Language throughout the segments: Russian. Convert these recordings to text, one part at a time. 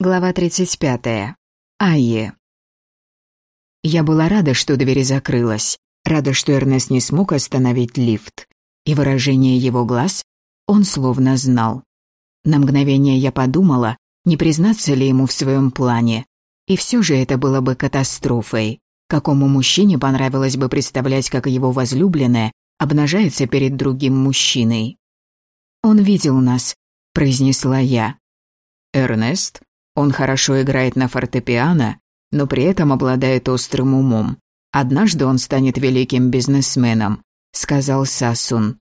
Глава 35. Айе. Я была рада, что дверь закрылась, рада, что Эрнест не смог остановить лифт. И выражение его глаз он словно знал. На мгновение я подумала, не признаться ли ему в своем плане. И все же это было бы катастрофой. Какому мужчине понравилось бы представлять, как его возлюбленная обнажается перед другим мужчиной? «Он видел нас», — произнесла я. «Эрнест?» Он хорошо играет на фортепиано, но при этом обладает острым умом. Однажды он станет великим бизнесменом», — сказал Сасун.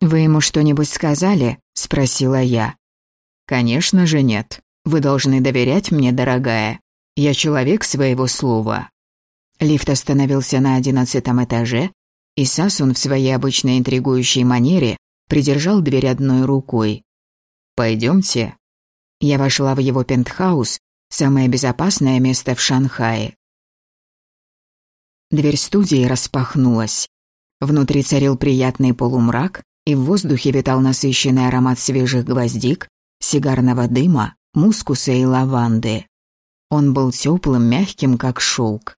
«Вы ему что-нибудь сказали?» — спросила я. «Конечно же нет. Вы должны доверять мне, дорогая. Я человек своего слова». Лифт остановился на одиннадцатом этаже, и Сасун в своей обычной интригующей манере придержал дверь одной рукой. «Пойдемте», я вошла в его пентхаус, самое безопасное место в Шанхае. Дверь студии распахнулась. Внутри царил приятный полумрак, и в воздухе витал насыщенный аромат свежих гвоздик, сигарного дыма, мускуса и лаванды. Он был теплым, мягким, как шелк.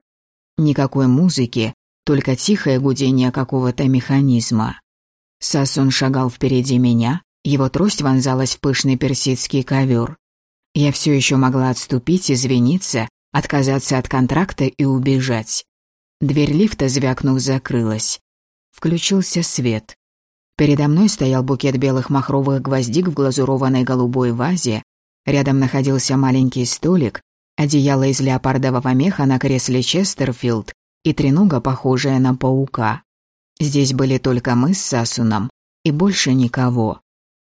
Никакой музыки, только тихое гудение какого-то механизма. Сасун шагал впереди меня, его трость вонзалась в пышный персидский ковер. Я все еще могла отступить, извиниться, отказаться от контракта и убежать. Дверь лифта, звякнув, закрылась. Включился свет. Передо мной стоял букет белых махровых гвоздик в глазурованной голубой вазе. Рядом находился маленький столик, одеяло из леопардового меха на кресле Честерфилд и тренога, похожая на паука. Здесь были только мы с Сасуном и больше никого.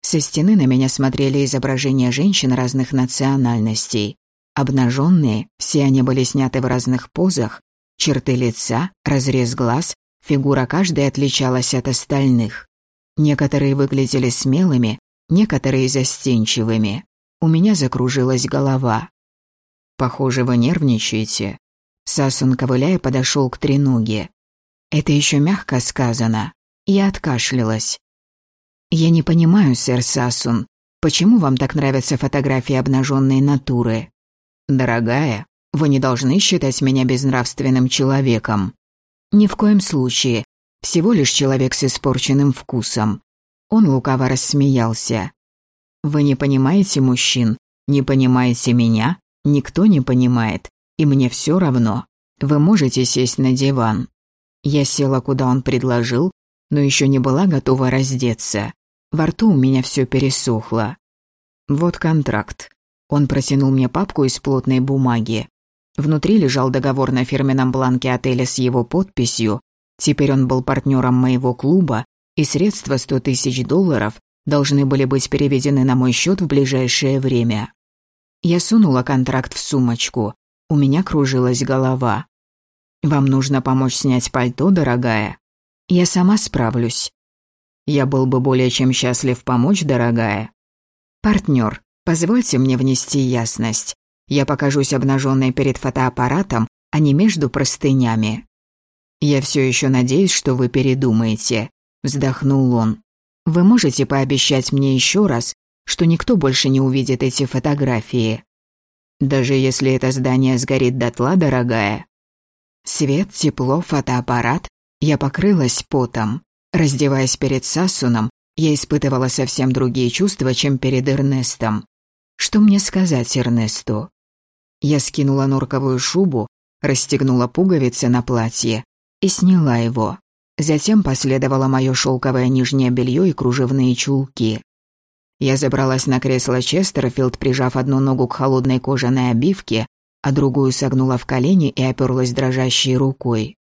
Со стены на меня смотрели изображения женщин разных национальностей. Обнаженные, все они были сняты в разных позах, черты лица, разрез глаз, фигура каждой отличалась от остальных. Некоторые выглядели смелыми, некоторые застенчивыми. У меня закружилась голова. «Похоже, вы нервничаете». Сасун, ковыляя, подошел к треноге. Это еще мягко сказано. Я откашлялась. «Я не понимаю, сэр Сасун, почему вам так нравятся фотографии обнаженной натуры?» «Дорогая, вы не должны считать меня безнравственным человеком». «Ни в коем случае. Всего лишь человек с испорченным вкусом». Он лукаво рассмеялся. «Вы не понимаете мужчин, не понимаете меня, никто не понимает, и мне все равно. Вы можете сесть на диван». Я села, куда он предложил, но еще не была готова раздеться. Во рту у меня все пересохло. Вот контракт. Он протянул мне папку из плотной бумаги. Внутри лежал договор на фирменном бланке отеля с его подписью. Теперь он был партнером моего клуба, и средства 100 тысяч долларов должны были быть переведены на мой счет в ближайшее время. Я сунула контракт в сумочку. У меня кружилась голова. «Вам нужно помочь снять пальто, дорогая?» «Я сама справлюсь». Я был бы более чем счастлив помочь, дорогая. Партнер, позвольте мне внести ясность. Я покажусь обнаженной перед фотоаппаратом, а не между простынями. Я все еще надеюсь, что вы передумаете, вздохнул он. Вы можете пообещать мне еще раз, что никто больше не увидит эти фотографии. Даже если это здание сгорит дотла, дорогая. Свет, тепло, фотоаппарат. Я покрылась потом. Раздеваясь перед Сассуном, я испытывала совсем другие чувства, чем перед Эрнестом. Что мне сказать Эрнесту? Я скинула норковую шубу, расстегнула пуговицы на платье и сняла его. Затем последовало мое шелковое нижнее белье и кружевные чулки. Я забралась на кресло Честерфилд, прижав одну ногу к холодной кожаной обивке, а другую согнула в колени и оперлась дрожащей рукой.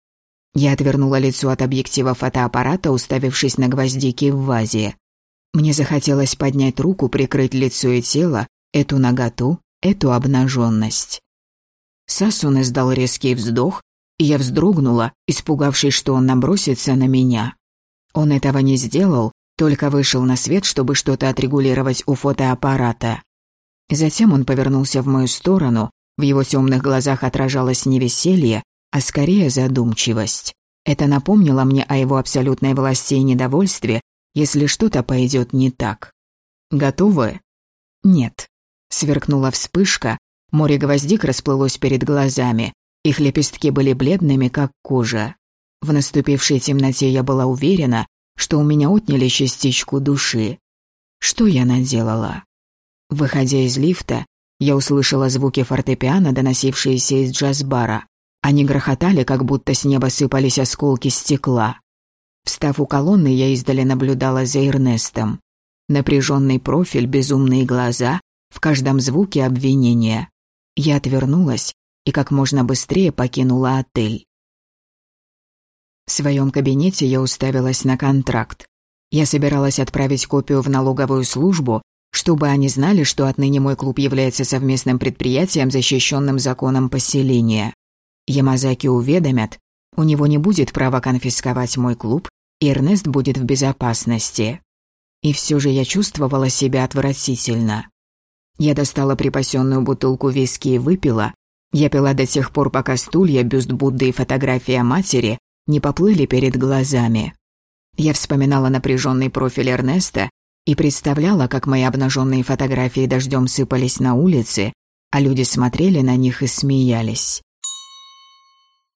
Я отвернула лицо от объектива фотоаппарата, уставившись на гвоздики в вазе. Мне захотелось поднять руку, прикрыть лицо и тело, эту наготу, эту обнаженность. Сасун издал резкий вздох, и я вздрогнула, испугавшись, что он набросится на меня. Он этого не сделал, только вышел на свет, чтобы что-то отрегулировать у фотоаппарата. Затем он повернулся в мою сторону, в его темных глазах отражалось не веселье, а скорее задумчивость. Это напомнило мне о его абсолютной власти и недовольстве, если что-то пойдет не так. Готовы? Нет. Сверкнула вспышка, море гвоздик расплылось перед глазами, их лепестки были бледными, как кожа. В наступившей темноте я была уверена, что у меня отняли частичку души. Что я наделала? Выходя из лифта, я услышала звуки фортепиано, доносившиеся из джаз-бара. Они грохотали, как будто с неба сыпались осколки стекла. Встав у колонны, я издали наблюдала за Эрнестом. Напряженный профиль, безумные глаза, в каждом звуке обвинения. Я отвернулась и как можно быстрее покинула отель. В своем кабинете я уставилась на контракт. Я собиралась отправить копию в налоговую службу, чтобы они знали, что отныне мой клуб является совместным предприятием, защищенным законом поселения. Ямазаки уведомят, у него не будет права конфисковать мой клуб, и Эрнест будет в безопасности. И все же я чувствовала себя отвратительно. Я достала припасенную бутылку виски и выпила. Я пила до тех пор, пока стулья, бюст Будды и фотография матери не поплыли перед глазами. Я вспоминала напряженный профиль Эрнеста и представляла, как мои обнаженные фотографии дождем сыпались на улице, а люди смотрели на них и смеялись.